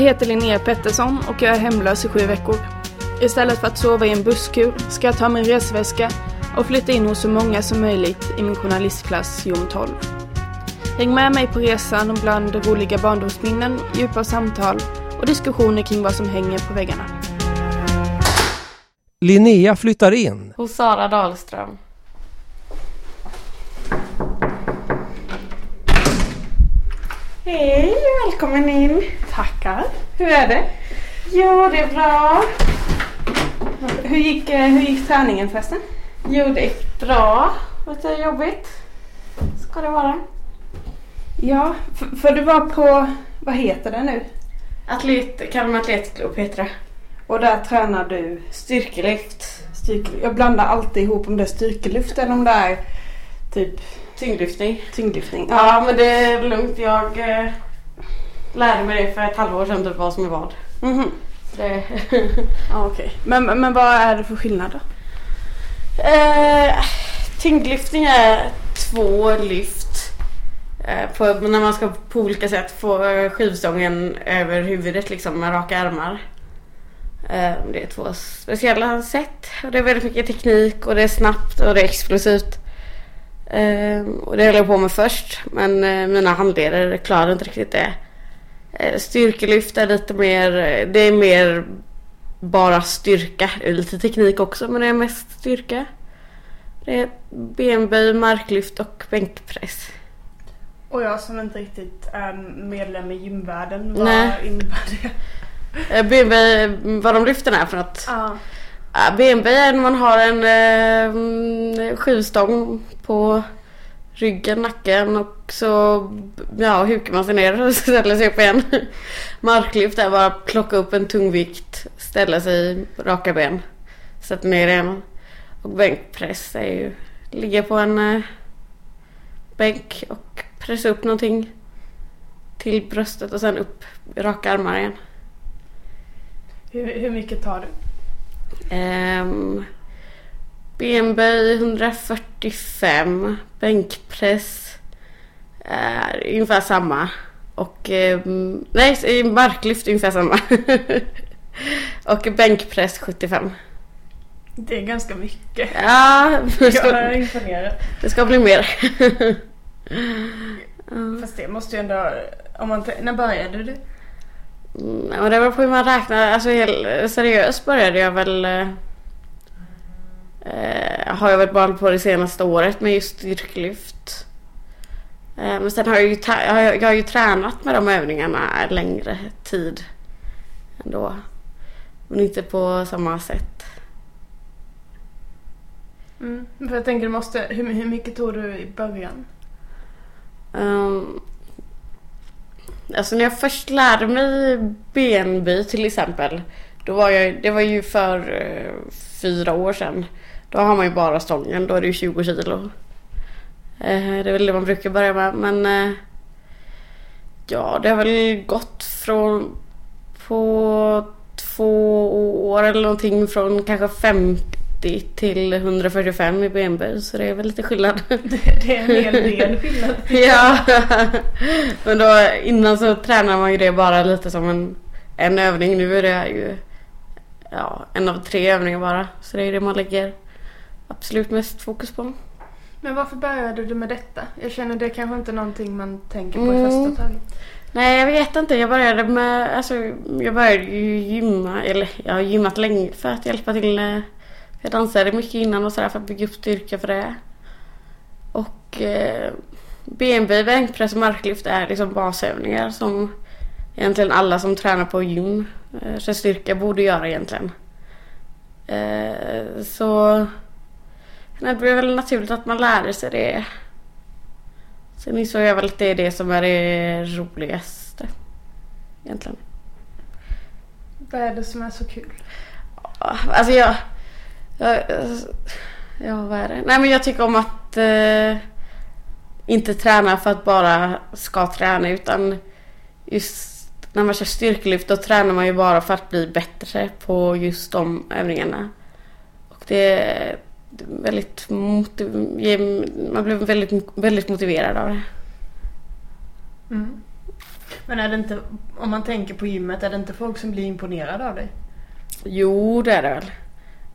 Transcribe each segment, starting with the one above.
heter Linnea Pettersson och jag är hemlös i sju veckor. Istället för att sova i en busskur ska jag ta min resväska och flytta in hos så många som möjligt i min journalistklass Jom 12. Häng med mig på resan bland roliga barndomsminnen, djupa samtal och diskussioner kring vad som hänger på väggarna. Linnea flyttar in. Hos Sara Dahlström. Hej, välkommen in. Tackar! Hur är det? Jo, det är bra. Hur gick, eh, hur gick träningen förresten? Jo, det gick bra. Lite jobbigt. Ska det vara. Ja, för, för du var på, vad heter det nu? Atlet, Kalmar Atletklubb heter det. Och där tränar du Styrkelyft. styrkelyft. Jag blandar alltid ihop om det är styrkelyft eller om det är typ Tyngdlyftning. tyngdlyftning. Ja, men det är lugnt. Jag eh, lärde mig det för ett halvår sedan typ vad som är vad. Mhm. Det, Ja, okej. Men, men vad är det för skillnad då? Eh, tyngdlyftning är två lyft. Eh, på, när man ska på olika sätt få eh, skivstången över huvudet liksom med raka armar. Eh, det är två speciella sätt. Och det är väldigt mycket teknik och det är snabbt och det är explosivt. Eh, och det höll jag på med först men eh, mina handledare klarade inte riktigt det. Eh, styrkelyft är lite mer, det är mer bara styrka. Det är lite teknik också men det är mest styrka. Det är benböj, marklyft och bänkpress. Och jag som inte riktigt är medlem i gymvärlden, vad Nej. innebär det? Eh, Benböj, vad de lyfter är för något. Ja. Ja, benböj är när man har en eh, mm, skivstång på ryggen, nacken och så ja, hukar man sig ner och ställer sig upp igen. Marklyft är bara att plocka upp en tungvikt, ställa sig raka ben, sätta ner igen. Och bänkpress är ju ligga på en eh, bänk och pressa upp någonting till bröstet och sen upp raka armar igen. Hur, hur mycket tar du? Um, benböj 145. Bänkpress är ungefär samma. Och ehm, nej, marklyft ungefär samma. och bänkpress 75. Det är ganska mycket. Ja, Jag ska, är imponerad. det ska bli mer. Fast det måste ju ändå... Om man, när började du? Men det beror på hur man räknar. Alltså helt seriöst började jag väl... eh, Eh, har jag väl bara på det senaste året med just styrkelyft. Eh, men sen har jag, ju jag, har, jag har ju tränat med de övningarna längre tid ändå. Men inte på samma sätt. Mm. För jag tänker du måste... Hur, hur mycket tog du i början? Um, alltså när jag först lärde mig benböj till exempel. Då var jag, det var ju för eh, fyra år sedan. Då har man ju bara stången, då är det ju 20 kilo. Eh, det är väl det man brukar börja med men eh, Ja det har väl gått från på två år eller någonting från kanske 50 till 145 i benböj så det är väl lite skillnad. Det, det är en hel del skillnad. Ja, men då innan så tränar man ju det bara lite som en, en övning. Nu är det ju ja, en av tre övningar bara. Så det är det man lägger absolut mest fokus på. Men varför började du med detta? Jag känner det är kanske inte någonting man tänker på i Mm. första taget. Nej, jag vet inte. Jag började med, alltså jag började ju gymma, eller jag har gymmat länge för att hjälpa till. Jag dansade mycket innan och sådär för att bygga upp styrka för det. Och eh, benböj, bänkpress och marklyft är liksom basövningar som egentligen alla som tränar på gym, eh, så styrka borde göra egentligen. Eh, så det blev väl naturligt att man lärde sig det. Sen insåg jag väl att det är det som är det roligaste. Egentligen. Vad är det som är så kul? Alltså jag... jag ja, vad är det? Nej men jag tycker om att eh, inte träna för att bara ska träna utan just när man kör styrkelyft då tränar man ju bara för att bli bättre på just de övningarna. Och det är väldigt man blir väldigt, väldigt motiverad av det. Mm. Men är det inte, om man tänker på gymmet, är det inte folk som blir imponerade av dig? Jo, det är det väl.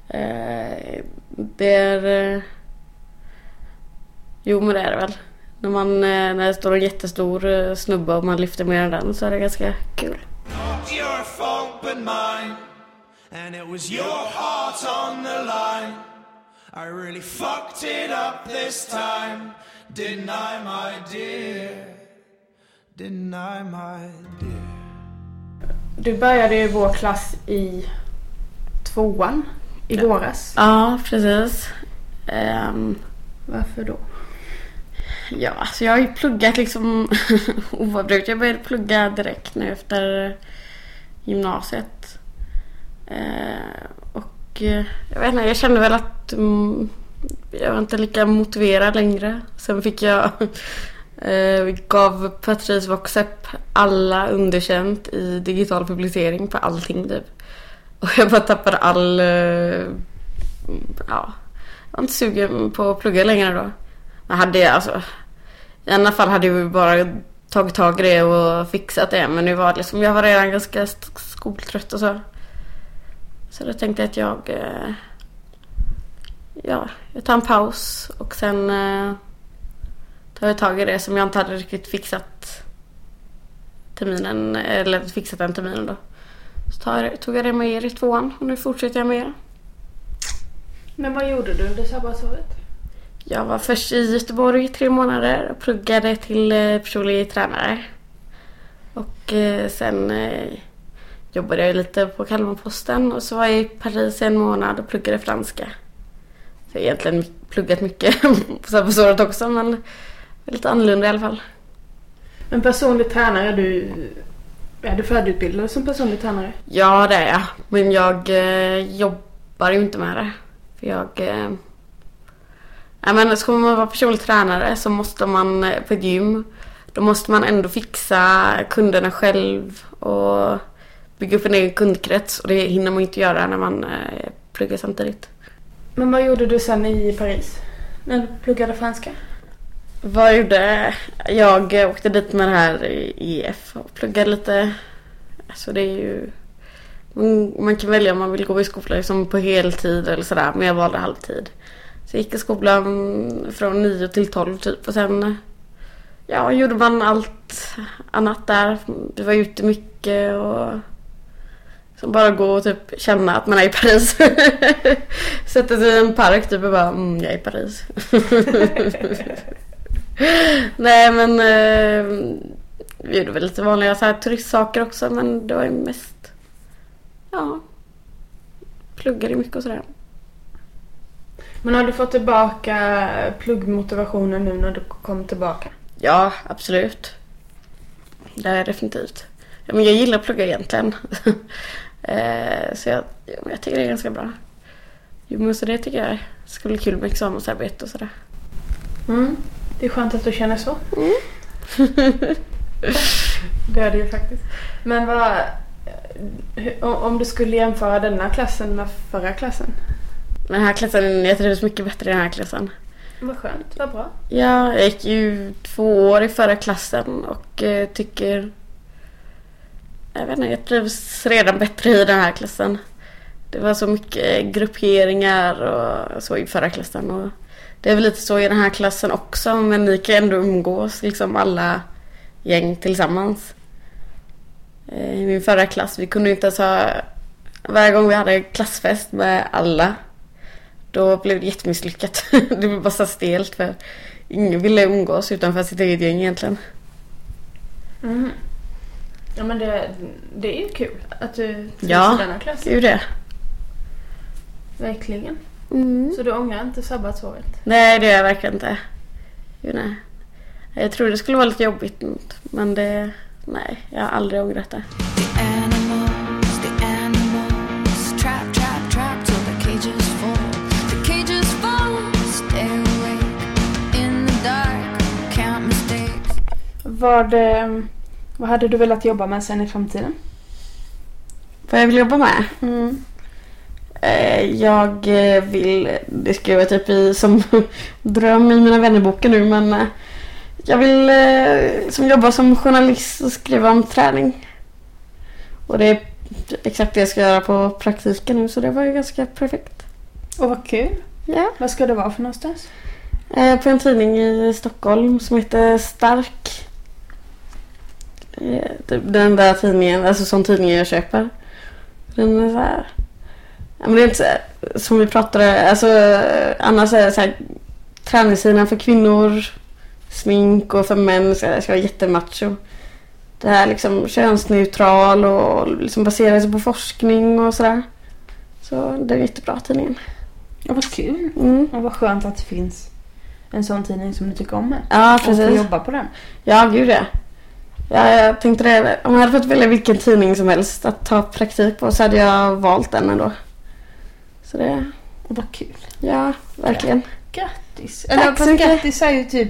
Eh, det är... Eh, jo, men det är det väl. När, man, eh, när det står en jättestor snubbe och man lyfter mer än den så är det ganska kul. Not your fault but mine. And it was your heart on the line. I really fucked it up this time. Didn't I, my dear? Didn't I, my dear? Du började ju vår klass i tvåan i våras. Ja, precis. Ehm, Varför då? ja, alltså jag har ju pluggat liksom oavbrutet. Jag började plugga direkt nu efter gymnasiet. Eh, och eh, jag vet inte, jag kände väl att mm, jag var inte lika motiverad längre. Sen fick jag eh, gav Patrice Voxep alla underkänt i digital publicering på allting typ. Och jag bara tappade all... Eh, ja, jag var inte sugen på att plugga längre då. Men hade jag alltså... I alla fall hade vi bara tagit tag i det och fixat det. Men nu var det liksom, jag var redan ganska skoltrött och så. Så då tänkte jag att jag... Eh, ja, jag tar en paus och sen eh, tar jag tag i det som jag inte hade riktigt fixat terminen, eller fixat den terminen då. Så tar, tog jag det med er i tvåan och nu fortsätter jag med er. Men vad gjorde du under sabbatsåret? Jag var först i Göteborg i tre månader och pluggade till eh, personlig tränare. Och eh, sen eh, jobbade jag lite på Kalmarposten och så var jag i Paris en månad och pluggade franska. Så jag har egentligen pluggat mycket på sabbatsåret också men lite annorlunda i alla fall. Men personlig tränare, du, är du färdigutbildad som personlig tränare? Ja det är jag, men jag eh, jobbar ju inte med det. För jag... Eh, Ja, men ska man vara personlig tränare så måste man eh, på ett gym, då måste man ändå fixa kunderna själv och bygga upp en egen kundkrets och det hinner man inte göra när man eh, pluggar samtidigt. Men vad gjorde du sen i Paris? När du pluggade franska? Vad jag gjorde? Jag åkte dit med det här EF och pluggade lite. Alltså det är ju... Man, man kan välja om man vill gå i skolan liksom på heltid eller sådär men jag valde halvtid. Så jag gick i skolan från 9 till 12 typ och sen ja, gjorde man allt annat där. Vi var ute mycket och så bara gå och typ känna att man är i Paris. Sätta sig i en park typ och bara mm, jag är i Paris. Nej men eh, vi gjorde väl lite vanliga så här, turistsaker också men det var ju mest ja pluggade mycket och sådär. Men har du fått tillbaka pluggmotivationen nu när du kom tillbaka? Ja, absolut. Det är definitivt. Ja, men jag gillar att plugga egentligen. eh, så jag, jag tycker det är ganska bra. Jo, men så det tycker jag ska bli kul med examensarbete och sådär. Mm. Det är skönt att du känner så. det är det ju faktiskt. Men vad... om- Om du skulle jämföra denna klassen med förra klassen? Den här klassen, jag trivs mycket bättre i den här klassen. Vad skönt, vad bra. Ja, jag gick ju två år i förra klassen och eh, tycker... Jag vet inte, jag trivs redan bättre i den här klassen. Det var så mycket grupperingar och så i förra klassen. Och det är väl lite så i den här klassen också, men ni kan ändå umgås, liksom alla gäng tillsammans. Eh, I min förra klass, vi kunde inte ens ha... Varje gång vi hade klassfest med alla då blev det jättemisslyckat. det blev bara så stelt för ingen ville umgås utanför sitt eget gäng egentligen. Mm. Ja men det, det är ju kul att du trivs Ja. i denna klass. Det är ju det. Verkligen. Mm. Så du ångrar inte sabbatsåret? Nej, det gör jag verkligen inte. Jo, nej. Jag tror det skulle vara lite jobbigt men det... Nej, jag har aldrig ångrat det. Vad, eh, vad hade du velat jobba med sen i framtiden? Vad jag vill jobba med? Eh, Jag eh, vill, det skriver jag typ i som dröm i mina vännerboken nu men eh, jag vill eh, som jobba som journalist och skriva om träning. Och det är exakt det jag ska göra på praktiken nu så det var ju ganska perfekt. Och vad kul. Ja. Vad ska det vara för någonstans? Eh, på en tidning i Stockholm som heter Stark. Eh, Den där tidningen, alltså som tidningen jag köper. Den är så här. Men det är inte så som vi pratade, alltså annars är det så här träningssidan för kvinnor, smink och för män så här, ska vara jättemacho. Det här är liksom könsneutral och liksom baserar sig på forskning och sådär. Så det är jättebra tidningen. Ja, vad kul. Mm. Och vad skönt att det finns en sån tidning som du tycker om. Med. Ja, Och få precis. jobba på den. Ja, gud ja. ja. Jag tänkte det, om jag hade fått välja vilken tidning som helst att ta praktik på så hade jag valt den ändå. Så det, vad kul. ja, verkligen. Grattis. Tack Eller så fast mycket. grattis är ju typ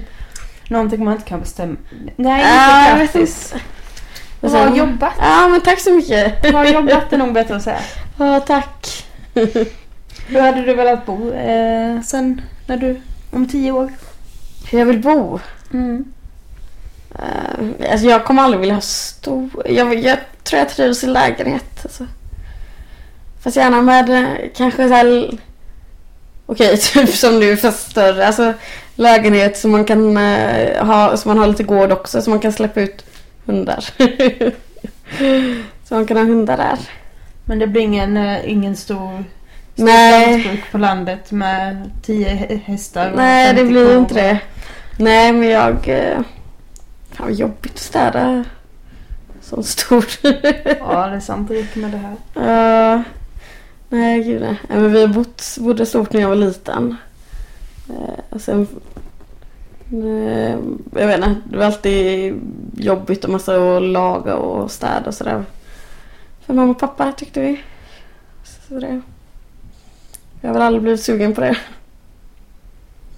någonting man inte kan bestämma. Nej, Ja, inte jag vet grattis. Bra man? jobbat. Ja, men tack så mycket. Bra jobbat är nog bättre att säga. Ja, tack. Hur hade du velat bo eh, sen när du, om tio år? Hur jag vill bo? Mm. Uh, alltså jag kommer aldrig vilja ha stor... Jag, jag tror jag trivs i lägenhet. Alltså. Fast gärna med eh, kanske så här... Okej, typ som nu fast större. Alltså lägenhet som man kan eh, ha, så man har lite gård också så man kan släppa ut hundar. så man kan ha hundar där. Men det blir ingen, eh, ingen stor Nej. på landet med tio hä- hästar Nej, det 50 blir inte det. Nej, men jag... Fan vad jobbigt att städa. Så stor. Ja, det är sant. Det med det här. Ja. Nej, gud nej. nej. Men vi bott, bodde stort när jag var liten. Eh, sen... eh, jag vet inte, det var alltid jobbigt och massa att laga och städa och sådär. För mamma och pappa tyckte vi. Så det, jag har väl aldrig blivit sugen på det.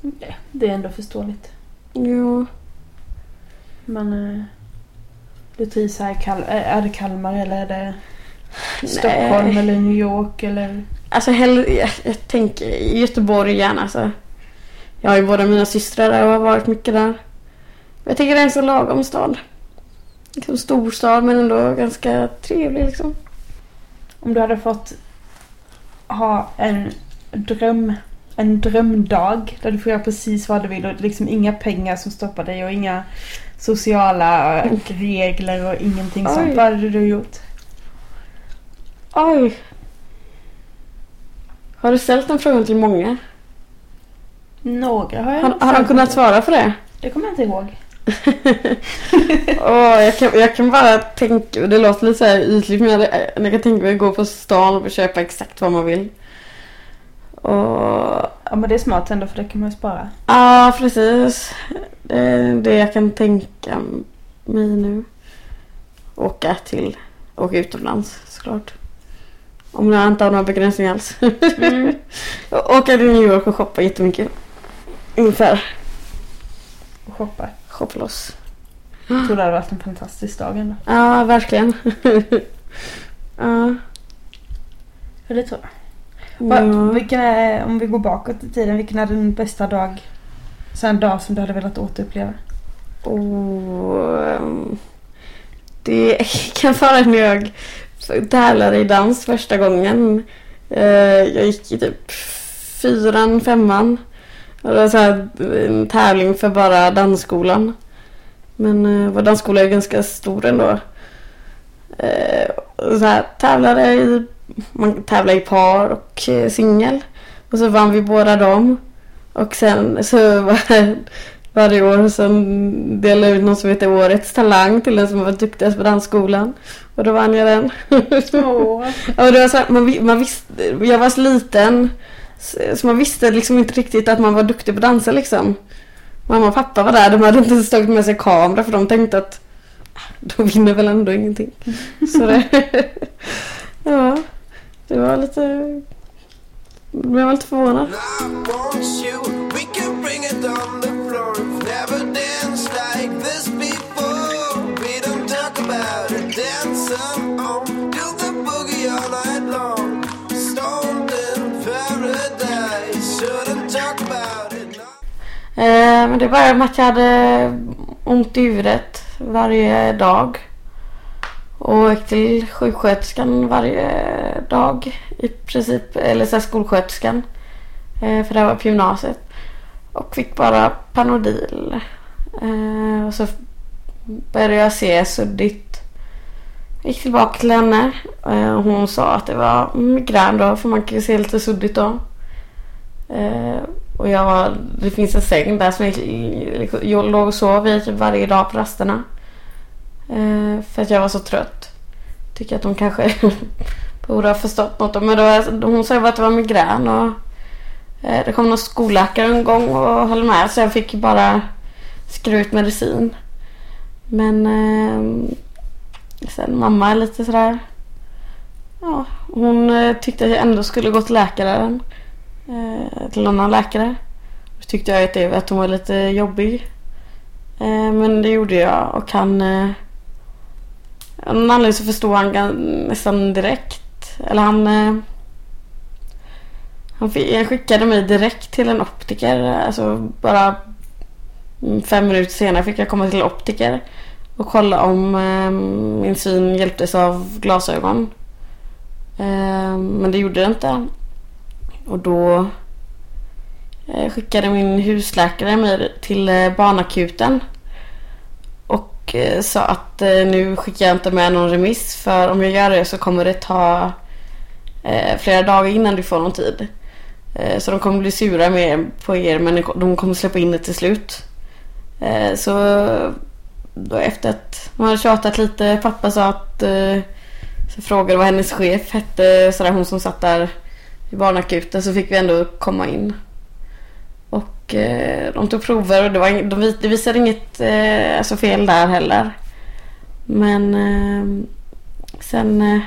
Det, det är ändå förståeligt. Jo. Men eh, du trivs här i Kal- eh, Är det Kalmar eller är det Nej. Stockholm eller New York eller? Alltså hellre, jag, jag tänker Göteborg gärna alltså. Jag har ju båda mina systrar där och har varit mycket där. Jag tycker det är en så lagom stad. Liksom storstad men ändå ganska trevlig liksom. Om du hade fått ha en dröm en drömdag där du får göra precis vad du vill och liksom inga pengar som stoppar dig och inga sociala eh, regler och ingenting Oj. sånt. Vad hade du gjort? Oj. Har du ställt den frågan till många? Några har jag Har, har de kunnat svara på det? Det kommer jag inte ihåg. Åh, jag, kan, jag kan bara tänka, det låter lite så här ytligt men jag, jag kan tänka mig att gå på stan och köpa exakt vad man vill. Och Ja men det är smart ändå för det kan man ju spara. Ja, precis. Det är det jag kan tänka mig nu. Åka till, åka utomlands såklart. Om jag inte har några begränsningar alls. Mm. åka till New York och shoppa jättemycket. Ungefär. Och shoppa. Shoppa loss. Jag tror det hade varit en fantastisk dag ändå. Ja, verkligen. ja. Ja det tror jag. Ja. vilken är, om vi går bakåt i tiden, vilken är din bästa dag? Så en dag som du hade velat återuppleva? Ehm, det kan vara när jag tävlade i dans första gången. Eh, Jag gick i typ fyran, femman. Och det var så här en tävling för bara dansskolan. Men eh, vår dansskola är ganska stor ändå. Eh, Så här, tävlade i, man tävlar i par och eh, singel. Och så vann vi båda dem. Och sen så var det varje år så delade ut något som heter Årets talang till den som var duktigast på dansskolan. Och då vann jag den. Ja, och det var så här, man, man visste, jag var så liten så så man visste liksom inte riktigt att man var duktig på att dansa liksom. Mamma och pappa var där, de hade inte ens tagit med sig kamera för de tänkte att "Ah, de vinner väl ändå ingenting. Så det, ja, det var lite, jag blev lite förvånad. Eh, men det började med att jag hade ont i huvudet varje dag. Och gick till sjuksköterskan varje dag i princip. Eller så här skolsköterskan. Eh, för det här var på gymnasiet. Och fick bara Panodil. Eh, och så började jag se suddigt. Gick tillbaka till henne. Eh, och hon sa att det var migrän då. För man kan ju se lite suddigt då. Eh, och jag det finns en säng där som jag, liksom, jag låg och sov i typ varje dag på rasterna. Eh, för att jag var så trött. Tycker att de kanske borde ha förstått något. Men då, hon sa att det var migrän och eh, det kom någon skolläkare en gång och höll med. Så jag fick bara skriva ut medicin. Men eh, sen mamma är lite sådär. Ja, hon eh, tyckte att jag ändå skulle gå till läkaren. Eh, till en annan läkare. Då tyckte jag att, det, att hon var lite jobbig. Eh, men det gjorde jag och han... Eh, av någon anledning så förstod han nästan direkt. Eller han... Eh, han, fick, han skickade mig direkt till en optiker. Alltså bara mm, fem minuter senare fick jag komma till optiker. Och kolla om eh, min syn hjälptes av glasögon. Eh, men det gjorde det inte. Och då eh, skickade min husläkare mig till eh, barnakuten. Och eh, sa att nu skickar jag inte med någon remiss för om jag gör det så kommer det ta flera dagar innan du får någon tid. Så de kommer bli sura med på er men de kommer släppa in det till slut. Så då efter att man hade tjatat lite, pappa sa att så frågade vad hennes chef hette, sådär hon som satt där barnakuten så fick vi ändå komma in. Och eh, de tog prover och det, var, de, det visade inget eh, alltså fel där heller. Men eh, sen eh,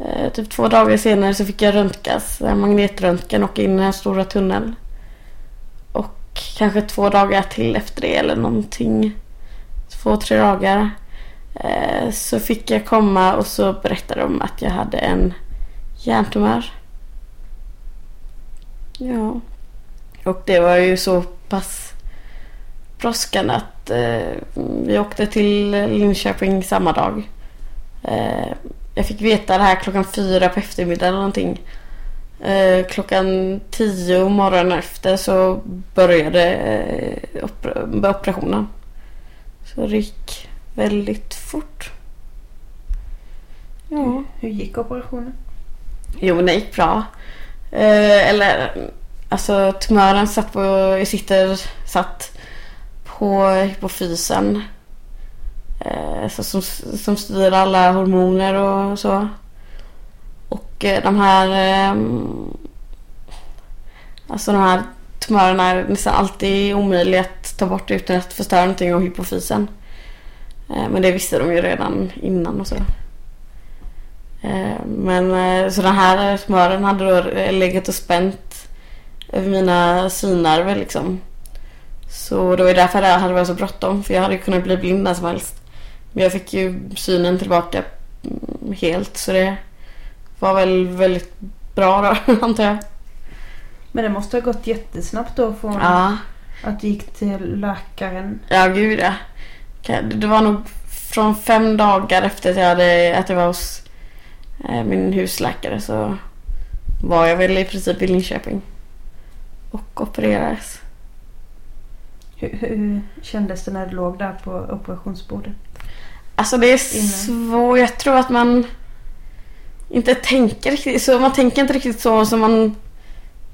eh typ två dagar senare så fick jag röntgas, magnetröntgen och in i den här stora tunneln. Och kanske två dagar till efter det eller någonting. Två, tre dagar. Eh, så fick jag komma och så berättade de att jag hade en hjärntumör. Ja. Och det var ju så pass brådskande att eh, vi åkte till Linköping samma dag. Eh, jag fick veta det här klockan fyra på eftermiddagen eller någonting. Eh, klockan tio morgonen efter så började eh, oper- operationen. Så det gick väldigt fort. Ja. Hur gick operationen? Jo, men det gick bra. Eh, eller, alltså tumören satt på, sitter, satt på hypofysen. Eh, så, som, som styr alla hormoner och så. Och eh, de här... Eh, alltså de här tumörerna är nästan alltid omöjliga att ta bort utan att förstöra någonting av hypofysen. Eh, men det visste de ju redan innan och så. Eh, Men eh, så den här smören hade då legat och spänt över mina synnerver liksom. Så det var därför det hade varit så bråttom för jag hade kunnat bli blind när som helst. Men jag fick ju synen tillbaka helt så det var väl väldigt bra då antar jag. Men det måste ha gått jättesnabbt då från Ja, att du gick till läkaren. ja gud ja. Det var nog från fem dagar efter att jag, hade, att jag var hos min husläkare så var jag väl i princip i Linköping. Och opererades. Hur, hur kändes det när du låg där på operationsbordet? Alltså det är svårt. Jag tror att man inte tänker riktigt så. Man tänker inte riktigt så som man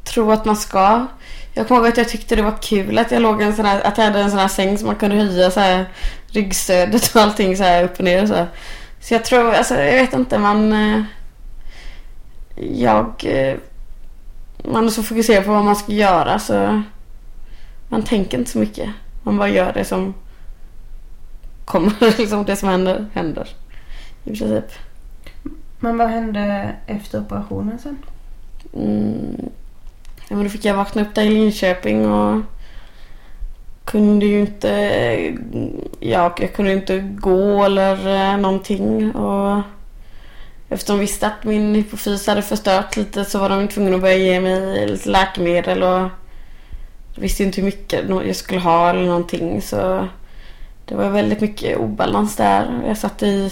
tror att man ska. Jag kommer ihåg att jag tyckte det var kul att jag låg i en sån här, att jag hade en sån här säng som man kunde höja så här ryggstödet och allting så här upp och ner och så. Så jag tror, alltså jag vet inte, man... eh, Jag... eh, Man är så fokuserad på vad man ska göra så... Man tänker inte så mycket. Man bara gör det som kommer, liksom det som händer, händer. I princip. Men vad hände efter operationen sen? Mm. Ja, men då fick jag vakna upp där i Linköping och kunde ju inte, ja, jag kunde inte gå eller eh, någonting. Och eftersom de visste att min hypofys hade förstört lite så var de tvungna att börja ge mig lite läkemedel och jag visste inte hur mycket jag skulle ha eller någonting så det var väldigt mycket obalans där. Jag satt i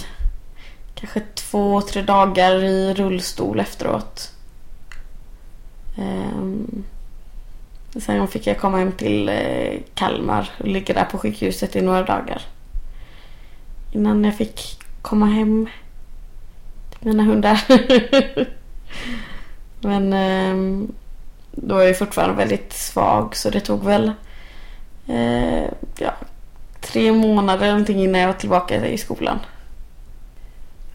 kanske två, tre dagar i rullstol efteråt. Um sen fick jag komma hem till eh, Kalmar och ligga där på sjukhuset i några dagar. Innan jag fick komma hem till mina hundar. Men ehm, då var jag fortfarande väldigt svag så det tog väl eh, ja, tre månader någonting innan jag var tillbaka i skolan.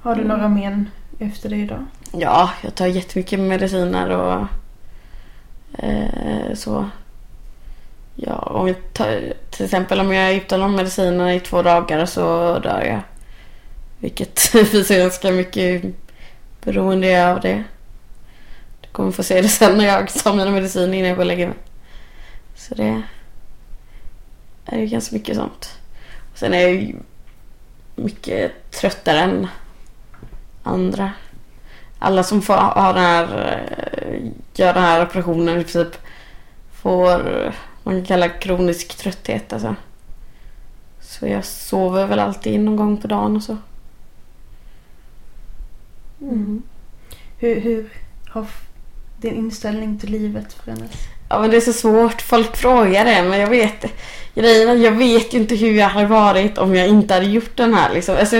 Har du några men efter det idag? Ja, jag tar jättemycket mediciner och eh, så. Ja, om jag tar, till exempel om jag är utan de medicinerna i två dagar så dör jag. Vilket visar ganska mycket beroende av det. Du kommer få se det sen när jag tar mina mediciner innan jag går och lägger mig. Så det är ju ganska mycket sånt. Sen är jag ju mycket tröttare än andra. Alla som får ha den här, eh, eh, gör den här operationen i princip får, eh, man kan kalla kronisk trötthet alltså. Så jag sover väl alltid någon gång på dagen och så. Mm. Hur, hur har din inställning till livet förändrats? Ja men det är så svårt. Folk frågar det men jag vet grejen jag vet ju inte hur jag hade varit om jag inte hade gjort den här liksom. Alltså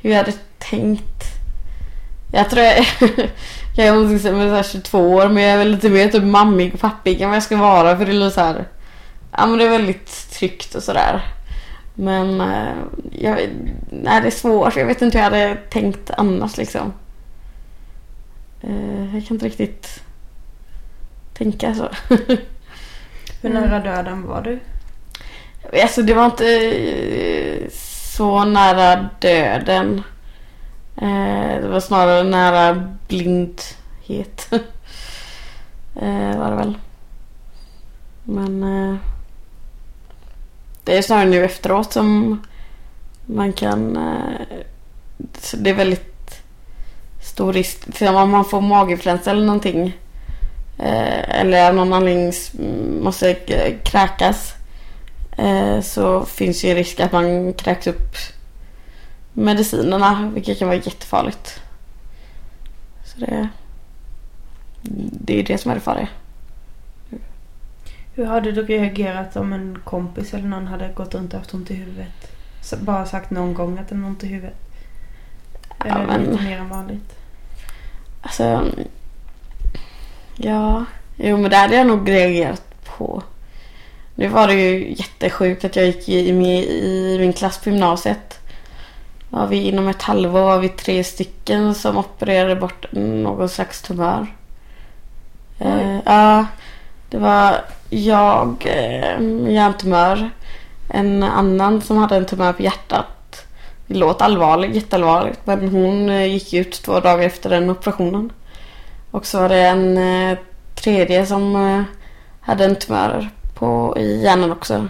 hur jag hade tänkt. Jag tror jag, jag är någonting som är så här 22 år men jag är väl lite mer typ mammig och pappig än vad jag ska vara för det är så här. Ja men det är väldigt tryggt och sådär. Men eh, jag, nej, det är svårt. Jag vet inte hur jag hade tänkt annars liksom. Eh, Jag kan inte riktigt tänka så. Hur nära döden var du? Alltså det var inte eh, så nära döden. Eh, Det var snarare nära blindhet. Eh, var det väl. Men eh, det är snarare nu efteråt som man kan... eh, Det är väldigt stor risk. Till om man får maginfluensa eller någonting. eh, Eller av någon anledning måste kräkas eh, så finns ju risk att man kräks upp medicinerna, vilket kan vara jättefarligt. Så det, det är det som är det farliga. Hur hade du reagerat om en kompis eller någon hade gått runt och haft ont i huvudet? Bara sagt någon gång att den har ont i huvudet? Eller Ja, men- lite mer än vanligt? Alltså, ja, jo men det hade jag nog reagerat på. Nu var det ju jättesjukt att jag gick med i min klass på gymnasiet. Var vi inom ett halvår var vi tre stycken som opererade bort någon slags tumör. Eh, ja, det var jag eh, med hjärntumör. En annan som hade en tumör på hjärtat. Det låter allvarligt, jätteallvarligt. Men hon eh, gick ut två dagar efter den operationen. Och så var det en tredje som hade en tumör på, i hjärnan också.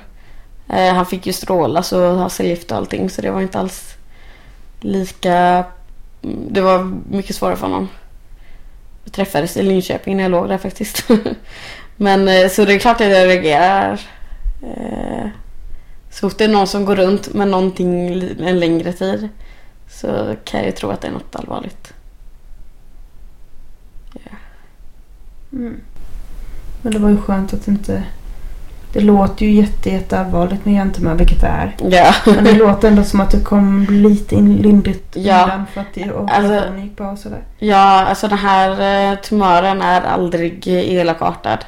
Han fick ju strålas och ha cellgift och allting så det var inte alls lika... mm, Det var mycket svårare för honom. Vi träffades i Linköping när jag låg där faktiskt. Men eh, så det är klart att jag reagerar. Eh, så fort det är någon som går runt med någonting en längre tid så kan jag ju tro att det är något allvarligt. Mm. Men det var ju skönt att inte... Det låter ju jätte, jätteallvarligt med hjärntumör, vilket det är. Ja. Men det låter ändå som att du kom lite in lindrigt Ja. undan för att det- Alltså- gick bra och sådär. Ja, alltså den här eh, tumören är aldrig elakartad.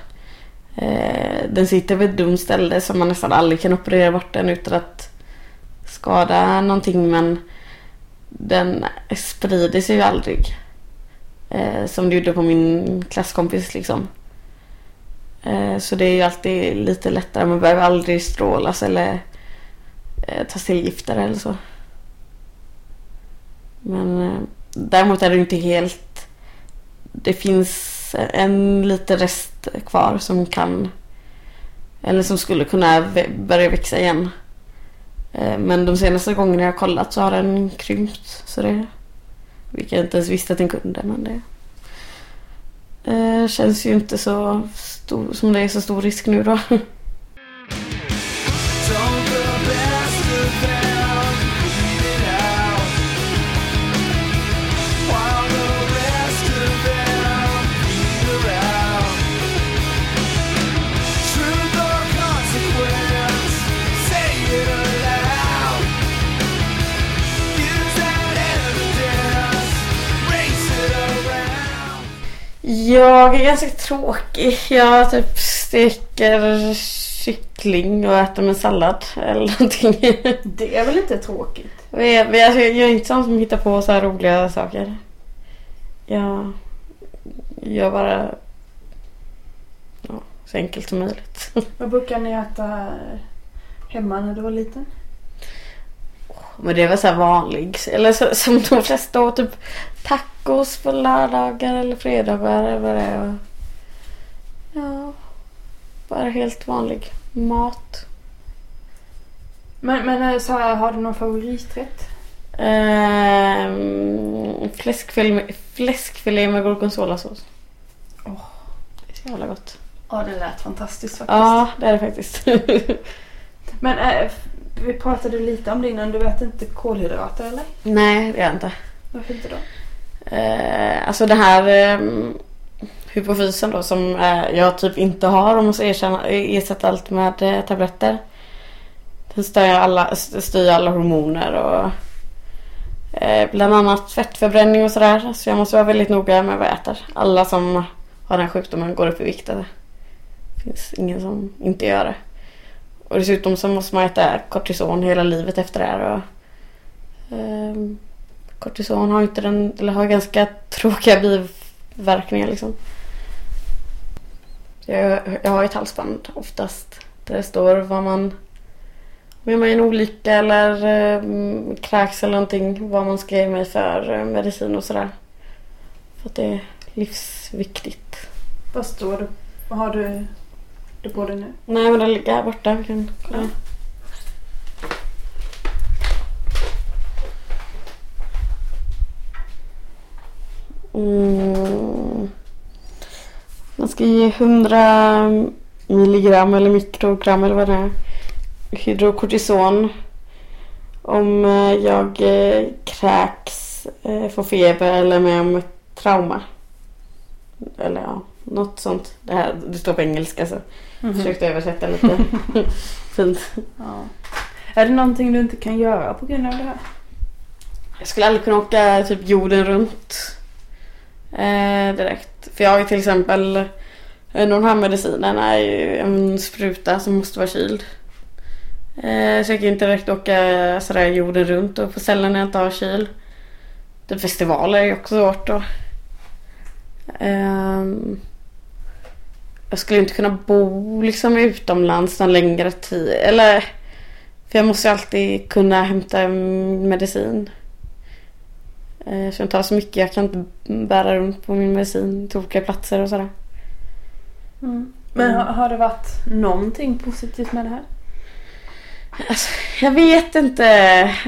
Eh, den sitter vid ett dumt ställe så man nästan aldrig kan operera bort den utan att skada någonting men den sprider sig ju aldrig. Eh, som det gjorde på min klasskompis liksom. Eh, så det är ju alltid lite lättare. Man behöver aldrig strålas eller eh, tas till gifter eller så. Men eh, däremot är det inte helt... Det finns en liten rest kvar som kan... Eller som skulle kunna börja växa igen. Men de senaste gångerna jag har kollat så har den krympt. Så det... Vilket jag inte ens visste att den kunde men det... Eh, känns ju inte så stor, som det är så stor risk nu då. Jag är ganska tråkig. Jag typ steker kyckling och äter med sallad eller någonting. Det är väl inte tråkigt? Jag är, jag är inte sån som hittar på så här roliga saker. Jag gör bara ja, så enkelt som möjligt. Vad brukar ni äta hemma när du var liten? Men det väl så vanlig. Eller så, som de flesta år, typ tacos på lördagar eller fredagar eller vad det är. Ja, bara helt vanlig mat. Men, men eh, så här, har du någon favoriträtt? Ehm, fläskfilé, med- fläskfilé med gorgonzolasås. Åh. Det är så jävla gott. Ja, det lät fantastiskt faktiskt. Ja, det är det faktiskt. Men äh, f- vi pratade lite om det innan. Du äter inte kolhydrater eller? Nej, det gör jag inte. Varför inte då? Eh, alltså det här eh, hypofysen då som eh, jag typ inte har om ska erkänna, ersätta allt med eh, tabletter. Den stör ju alla, styr alla hormoner och eh, bland annat fettförbränning och sådär. Så jag måste vara väldigt noga med vad jag äter. Alla som har den sjukdomen går upp i vikt. Det finns ingen som inte gör det. Och dessutom så måste man äta kortison hela livet efter det här. Och, ehm, Kortison har inte den, eller har ganska tråkiga biverkningar liksom. Jag, jag har ett halsband oftast där det står vad man om jag är i en olycka eller eh, kräks eller någonting vad man ska ge mig för eh, medicin och sådär. För att det är livsviktigt. Vad står det? Vad har du det på dig nu? Nej men den ligger här borta. Vi kan kolla. Mm. Man ska ge 100 milligram eller mikrogram eller vad det är. Hydrokortison. Om eh, jag eh, kräks, eh, får feber eller med om trauma. Eller ja, något sånt. Det, här, det står på engelska så jag försökte översätta lite fint. Ja. Är det någonting du inte kan göra på grund av det här? Jag skulle aldrig kunna åka typ jorden runt eh, direkt. För jag har ju till exempel eh, de här medicinerna är ju en spruta som måste vara kyld. Eh, så jag kan inte direkt åka sådär jorden runt och på ställen när jag inte har kyl. Typ festivaler är ju också svårt då. Ehm, jag skulle inte kunna bo liksom utomlands någon längre tid. Eller för jag måste ju alltid kunna hämta medicin. Eh, Så jag tar så mycket. Jag kan inte bära runt på min medicin till olika platser och sådär. Men Mm. har, har det varit någonting positivt med det här? Alltså, jag vet inte.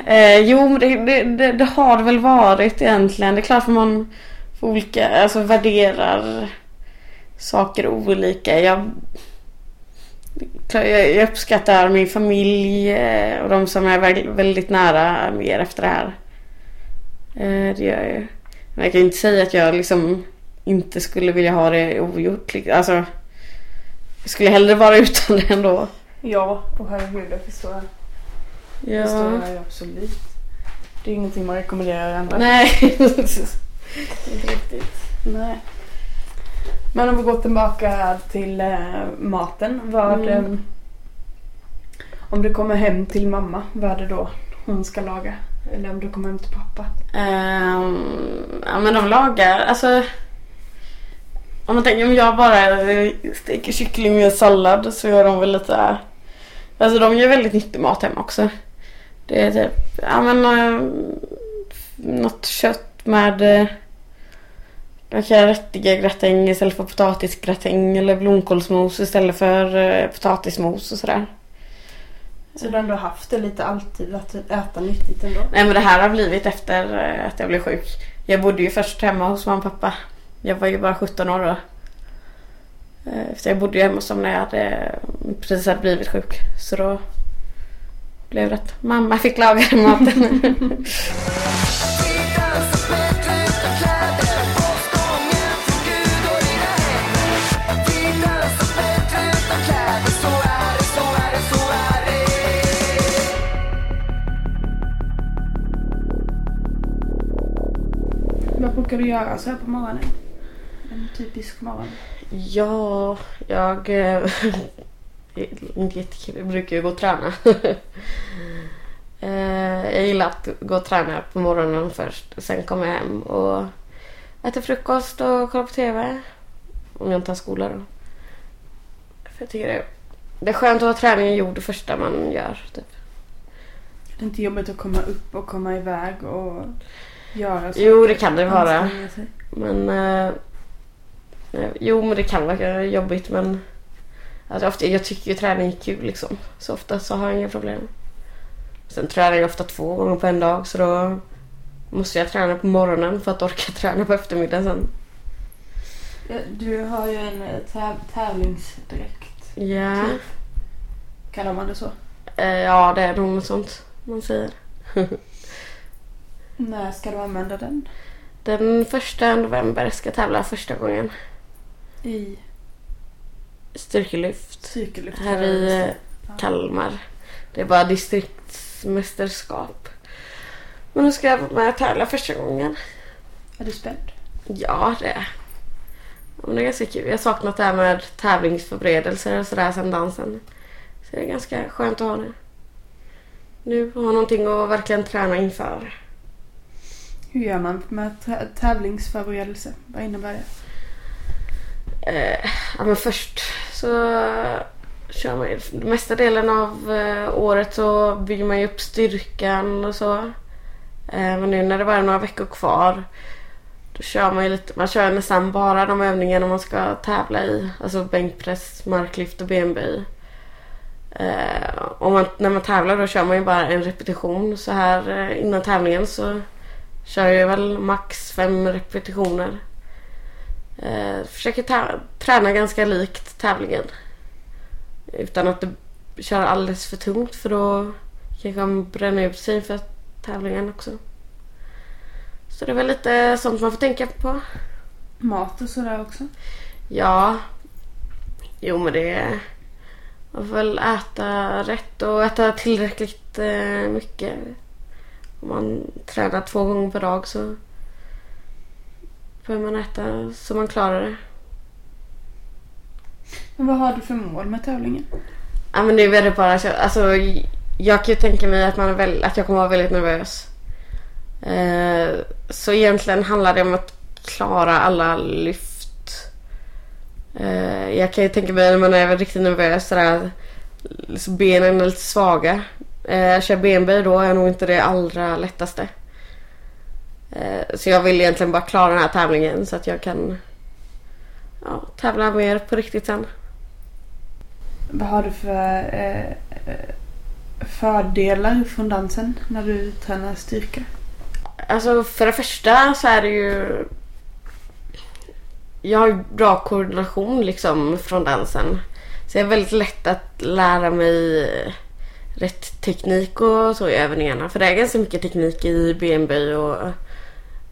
Eh, jo, men det, det, det, det har det väl varit egentligen. Det är klart att man får olika, alltså värderar saker olika. Jag, jag, uppskattar min familj eh, och de som är väl- väldigt nära mer efter det här. Eh, det gör jag ju. Men jag kan inte säga att jag liksom inte skulle vilja ha det ogjort. Alltså, jag skulle hellre vara utan det ändå. Ja, och herregud förstår jag. Det Ja. förstår jag absolut. Det är ingenting man rekommenderar andra. Nej. Inte riktigt. Nej. Men om vi går tillbaka till eh, maten. Vad, Mm. eh, om du kommer hem till mamma, vad är det då hon ska laga? Eller om du kommer hem till pappa? Ehm, ja men de lagar, alltså. Om man tänker om jag bara eh, steker kyckling med sallad så gör de väl lite. Alltså de gör väldigt nyttig mat hemma också. Det är typ, ja men. Uh, något kött med. Uh, Kanske rättiga-gratäng istället för potatisgratäng eller blomkålsmos istället för uh, potatismos och sådär. Så du har ändå haft det lite alltid att äta nyttigt ändå? Nej men det här har blivit efter eh, att jag blev sjuk. Jag bodde ju först hemma hos mamma och pappa. Jag var ju bara 17 år då. Eh, Så jag bodde ju hemma hos dem när jag hade, precis hade blivit sjuk. Så då blev att mamma fick laga maten. brukar du göra så här på morgonen? En typisk morgon. ja, jag... inte jättekul. Jag brukar ju gå och träna. Eh, jag gillar att gå och träna på morgonen först. Sen kommer jag hem och äter frukost och kollar på TV. Om jag inte har skola då. För jag tycker det, det är skönt att ha träningen gjord det första man gör. Typ. Det är inte jobbigt att komma upp och komma iväg och göra saker. Jo, det kan det vara. Men... Eh, eh, jo, men det kan vara jobbigt men... Alltså, ofta, jag tycker ju träning är kul liksom. Så ofta så har jag inga problem. Sen tränar jag ofta två gånger på en dag så då måste jag träna på morgonen för att orka träna på eftermiddagen sen. Du har ju en eh, täv- tävlingsdräkt. Ja, Kallar man det så? eh, ja det är nog något sånt man säger. När ska du använda den? Den första november ska jag tävla första gången. I Styrkelyft. cykellyft? Här i eh, Kalmar. Det är bara distriktsmästerskap. Men nu ska jag vara med och tävla första gången. Är du spänd? Ja, det är men det är ganska kul. Jag har saknat det här med tävlingsförberedelser och sådär sen dansen. Så det är ganska skönt att ha det. Nu har någonting att verkligen träna inför. Hur gör man med tävlingsförberedelse? Vad innebär det? Eh, ja, men först så kör man ju mesta delen av eh, året så bygger man ju upp styrkan och så. Eh, men nu när det bara är några veckor kvar då kör man ju lite, man kör nästan bara de övningarna man ska tävla i. Alltså bänkpress, marklyft och benböj. Eh, och man, när man tävlar då kör man ju bara en repetition. Så här eh, innan tävlingen så kör jag väl max fem repetitioner. Eh, försöker träna ganska likt tävlingen. Utan att det kör alldeles för tungt för då kanske man bränner ut sig för tävlingen också. Så det är väl lite sånt man får tänka på. Mat och sådär också? Ja. Jo men det. Man får väl äta rätt och äta tillräckligt eh, mycket. Om man tränar två gånger per dag så behöver man äta så man klarar det. Men vad har du för mål med tävlingen? Ja men nu är det bara så, alltså jag kan ju tänka mig att, man är väl, att jag kommer vara väldigt nervös. Eh, så egentligen handlar det om att klara alla lyft. Eh, jag kan ju tänka mig när man är riktigt nervös sådär, så benen är lite svaga. Eh, kör benböj då är nog inte det allra lättaste. Eh, så jag vill egentligen bara klara den här tävlingen så att jag kan ja, tävla mer på riktigt sen. Vad har du för eh, fördelar från dansen när du tränar styrka? Alltså för det första så är det ju... Jag har ju bra koordination liksom från dansen. Så det är väldigt lätt att lära mig rätt teknik och så i övningarna. För det är ganska mycket teknik i benböj och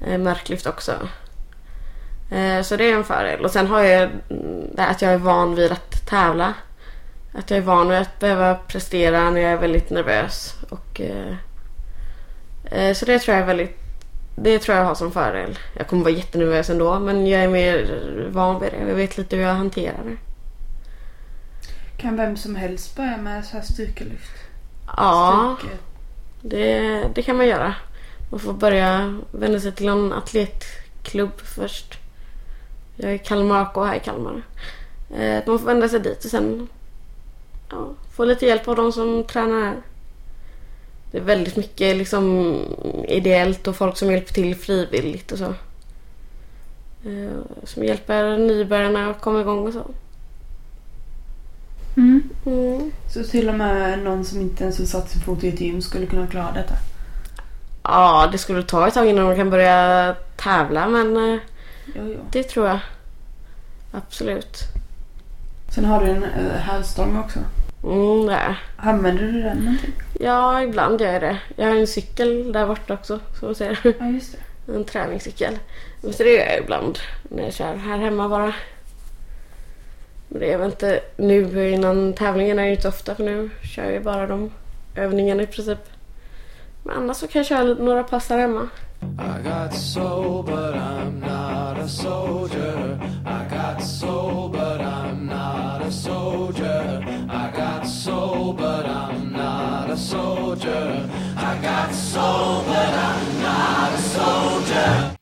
eh, marklyft också. Eh, så det är en fördel. Och sen har jag mm, det här att jag är van vid att tävla. Att jag är van vid att behöva prestera när jag är väldigt nervös. Och, eh, eh, så det tror jag är väldigt det tror jag har som fördel. Jag kommer vara jättenervös ändå men jag är mer van vid det. Jag vet lite hur jag hanterar det. Kan vem som helst börja med så här styrkelyft? Ja, det, det kan man göra. Man får börja vända sig till en atletklubb först. Jag är Kalmar AK här i Kalmar. Eh, Man får vända sig dit och sen ja, få lite hjälp av de som tränar här. Det är väldigt mycket liksom ideellt och folk som hjälper till frivilligt och så. Eh, Som hjälper nybörjarna att komma igång och så. Mm. Så till och med någon som inte ens har satt sin fot i ett gym skulle kunna klara detta? Ja, det skulle ta ett tag innan de kan börja tävla men eh, Jo, jo. det tror jag. Absolut. Sen har du en uh, hävstång också. Mm, nej. Använder du den någonting? Ja, ibland gör jag det. Jag har en cykel där borta också. Så ser du. Ja, just det. En träningscykel. Så det gör jag ibland när jag kör här hemma bara. Men det är väl inte nu innan tävlingarna är ju inte ofta för nu kör jag bara de övningarna i princip. Men annars så kan jag köra några pass här hemma. I got soul but I'm not a soldier I got soul but I'm not a soldier I got soul but I'm not a soldier I got soul but I'm not a soldier